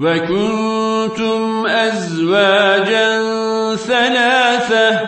وكنتم أزواجا ثلاثة